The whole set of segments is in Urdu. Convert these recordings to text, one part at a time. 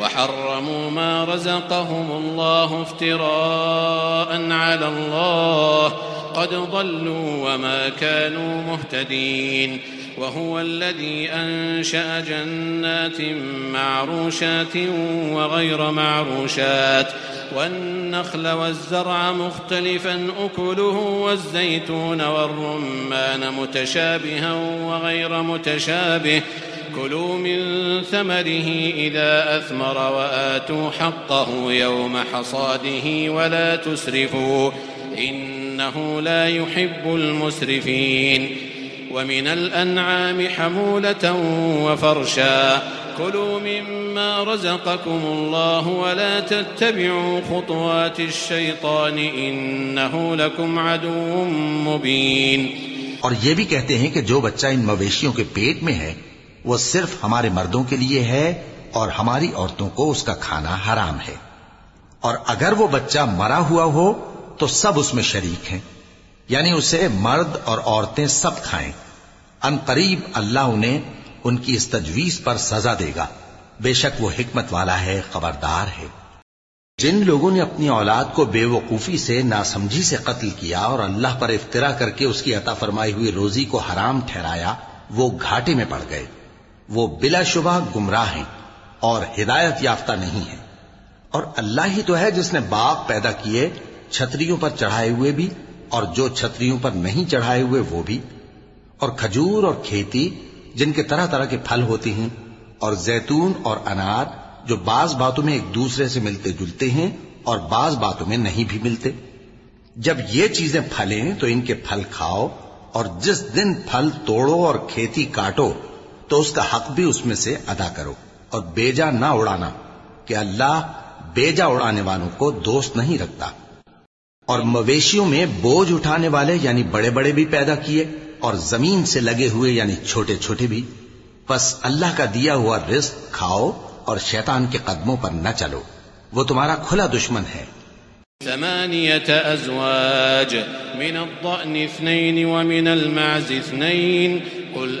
وحرموا ما رزقهم الله افتراء على الله. قد ضلوا وما كانوا مهتدين. وهو الذي أنشأ جنات معروشات وغير معروشات. والنخل والزرع مختلفا، أكله والزيتون والرمان متشابها وغير متشابه. كلوا من ثمره إذا أثمر وآتوا حقه يوم حصاده ولا تسرفوا إنه لا يحب المسرفين ومن الأنعام حمولة وفرشا كلوا مما رزقكم الله ولا تتبعوا خطوات الشيطان إنه لكم عدو مبين اور یہ بھی کہتے ہیں کہ جو بچہ ان مویشیوں کے پیٹ میں ہے وہ صرف ہمارے مردوں کے لیے ہے اور ہماری عورتوں کو اس کا کھانا حرام ہے۔ اور اگر وہ بچہ مرا ہوا ہو تو سب اس میں شریک ہیں یعنی اسے مرد اور عورتیں سب کھائیں۔ ان قریب اللہ انہیں ان کی اس تجویز پر سزا دے گا۔ بے شک وہ حکمت والا ہے، خبردار ہے۔ جن لوگوں نے اپنی اولاد کو بے وقوفی سے، ناسمجھی سے قتل کیا اور اللہ پر افطرا کر کے اس کی عطا فرمائی ہوئی روزی کو حرام ٹھہرایا، وہ گھاٹے میں پڑ گئے۔ وہ بلا شبہ گمراہ ہیں اور ہدایت یافتہ نہیں ہیں۔ اور اللہ ہی تو ہے جس نے باغ پیدا کیے، چھتریوں پر چڑھائے ہوئے بھی اور جو چھتریوں پر نہیں چڑھائے ہوئے وہ بھی۔ اور کھجور اور کھیتی جن کے طرح طرح کے پھل ہوتے ہیں اور زیتون اور انار جو بعض باتوں میں ایک دوسرے سے ملتے جلتے ہیں اور بعض باتوں میں نہیں بھی ملتے۔ جب یہ چیزیں پھلیں تو ان کے پھل کھاؤ اور جس دن پھل توڑو اور کھیتی کاٹو تو اس کا حق بھی اس میں سے ادا کرو اور بیجا نہ اڑانا کہ اللہ بیجا اڑانے والوں کو دوست نہیں رکھتا۔ اور مویشیوں میں بوجھ اٹھانے والے یعنی بڑے بڑے بھی پیدا کیے اور زمین سے لگے ہوئے یعنی چھوٹے چھوٹے بھی بس اللہ کا دیا ہوا رزق کھاؤ اور شیطان کے قدموں پر نہ چلو۔ وہ تمہارا کھلا دشمن ہے۔ ثمانية أزواج من الضأن اثنين ومن المعز اثنين قل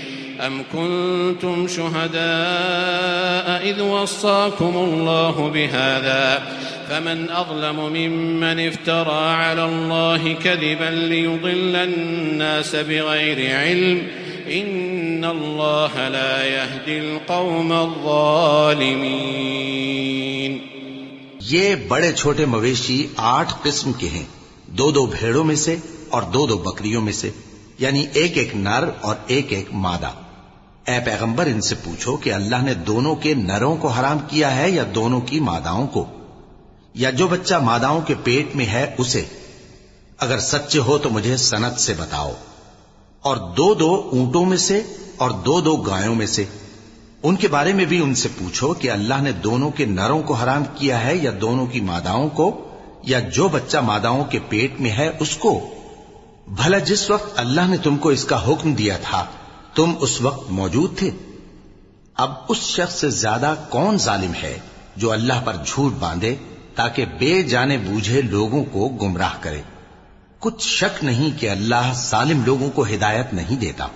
أم كنتم شهداء إذ وصاكم الله بهذا فمن أظلم ممن افترى على الله كذبا ليضل الناس بغير علم إن الله لا يهدي القوم الظالمين یہ بڑے چھوٹے مویشی آٹھ قسم کے ہیں۔ دو دو بھیڑوں میں سے اور دو دو بکریوں میں سے یعنی ایک ایک نر اور ایک ایک مادہ۔ اے پیغمبر، ان سے پوچھو کہ اللہ نے دونوں کے نروں کو حرام کیا ہے یا دونوں کی ماداؤں کو؟ یا جو بچہ ماداؤں کے پیٹ میں ہے، اسے؟ اگر سچے ہو تو مجھے سنت سے بتاؤ۔ اور دو دو اونٹوں میں سے اور دو دو گایوں میں سے۔ ان کے بارے میں بھی ان سے پوچھو کہ اللہ نے دونوں کے نروں کو حرام کیا ہے یا دونوں کی ماداؤں کو؟ یا جو بچہ ماداؤں کے پیٹ میں ہے، اس کو؟ بھلا جس وقت اللہ نے تم کو اس کا حکم دیا تھا تم اس وقت موجود تھے۔ اب اس شخص سے زیادہ کون ظالم ہے جو اللہ پر جھوٹ باندھے تاکہ بے جانے بوجھے لوگوں کو گمراہ کرے۔ کچھ شک نہیں کہ اللہ ظالم لوگوں کو ہدایت نہیں دیتا۔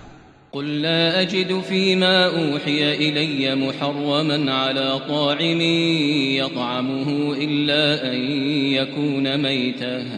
قل لا أجد فيما أوحي إلي محرما على طاعم يطعمه إلا أن يكون ميتا۔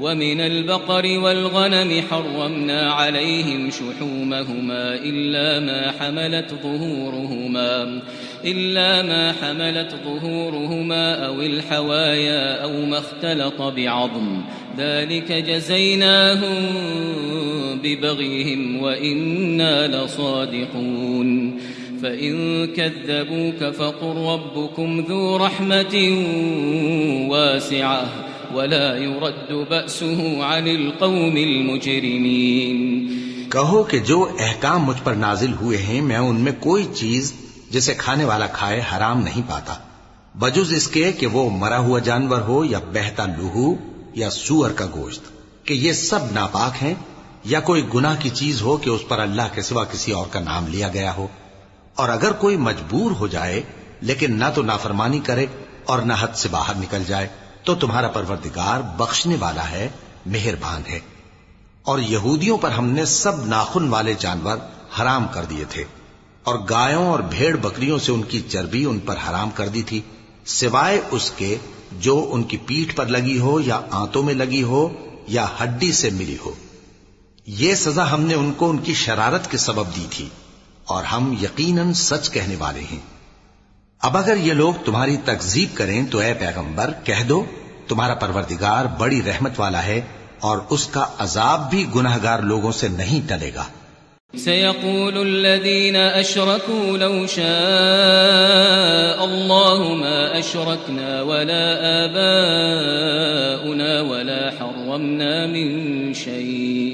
ومن البقر والغنم حرمنا عليهم شحومهما إلا ما حملت ظهورهما إلا ما حملت ظهورهما أو الحوايا أو ما اختلط بعظم ذلك جزيناهم ببغيهم وإنا لصادقون فإن كذبوك فقل ربكم ذو رحمة واسعة ولا يرد بأسه عن القوم المجرمين. کہو کہ جو احکام مجھ پر نازل ہوئے ہیں، میں ان میں کوئی چیز جسے کھانے والا کھائے حرام نہیں پاتا۔ بجز اس کے کہ وہ مرا ہوا جانور ہو یا بہتا لوہو یا سور کا گوشت، کہ یہ سب ناپاک ہیں، یا کوئی گناہ کی چیز ہو کہ اس پر اللہ کے سوا کسی اور کا نام لیا گیا ہو۔ اور اگر کوئی مجبور ہو جائے، لیکن نہ تو نافرمانی کرے اور نہ حد سے باہر نکل جائے۔ تو تمہارا پروردگار بخشنے والا ہے، مہربان ہے۔ اور یہودیوں پر ہم نے سب ناخن والے جانور حرام کر دیے تھے۔ اور گایوں اور بھیڑ بکریوں سے ان کی چربی ان پر حرام کر دی تھی، سوائے اس کے جو ان کی پیٹھ پر لگی ہو یا آنتوں میں لگی ہو یا ہڈی سے ملی ہو۔ یہ سزا ہم نے ان کو ان کی شرارت کے سبب دی تھی۔ اور ہم یقیناً سچ کہنے والے ہیں۔ اب اگر یہ لوگ تمہاری تکزیب کریں تو اے پیغمبر، کہہ دو، تمہارا پروردگار بڑی رحمت والا ہے اور اس کا عذاب بھی گناہ گار لوگوں سے نہیں ٹلے گا۔ سيقول الذين أشركوا لو شاء الله ما أشركنا ولا آباؤنا ولا حرمنا من شيء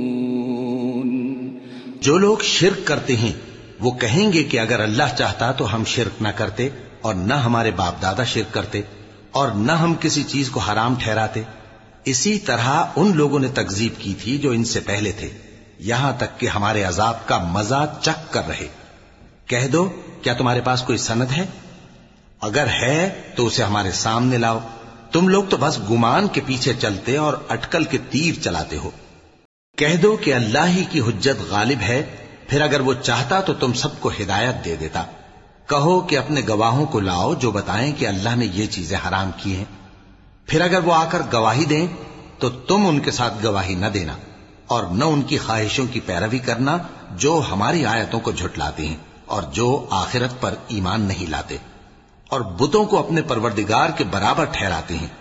جو لوگ شرک کرتے ہیں، وہ کہیں گے کہ اگر اللہ چاہتا تو ہم شرک نہ کرتے اور نہ ہمارے باپ دادا شرک کرتے اور نہ ہم کسی چیز کو حرام ٹھہراتے۔ اسی طرح ان لوگوں نے تکزیب کی تھی جو ان سے پہلے تھے، یہاں تک کہ ہمارے عذاب کا مزہ چک کر رہے۔ کہہ دو، کیا تمہارے پاس کوئی سند ہے؟ اگر ہے تو اسے ہمارے سامنے لاؤ۔ تم لوگ تو بس گمان کے پیچھے چلتے اور اٹکل کے تیر چلاتے ہو۔ کہہ دو کہ اللہ ہی کی حجت غالب ہے، پھر اگر وہ چاہتا تو تم سب کو ہدایت دے دیتا۔ کہو کہ اپنے گواہوں کو لاؤ جو بتائیں کہ اللہ نے یہ چیزیں حرام کی ہیں۔ پھر اگر وہ آ کر گواہی دیں تو تم ان کے ساتھ گواہی نہ دینا اور نہ ان کی خواہشوں کی پیروی کرنا جو ہماری آیتوں کو جھٹلاتے ہیں اور جو آخرت پر ایمان نہیں لاتے۔ اور بتوں کو اپنے پروردگار کے برابر ٹھہراتے ہیں۔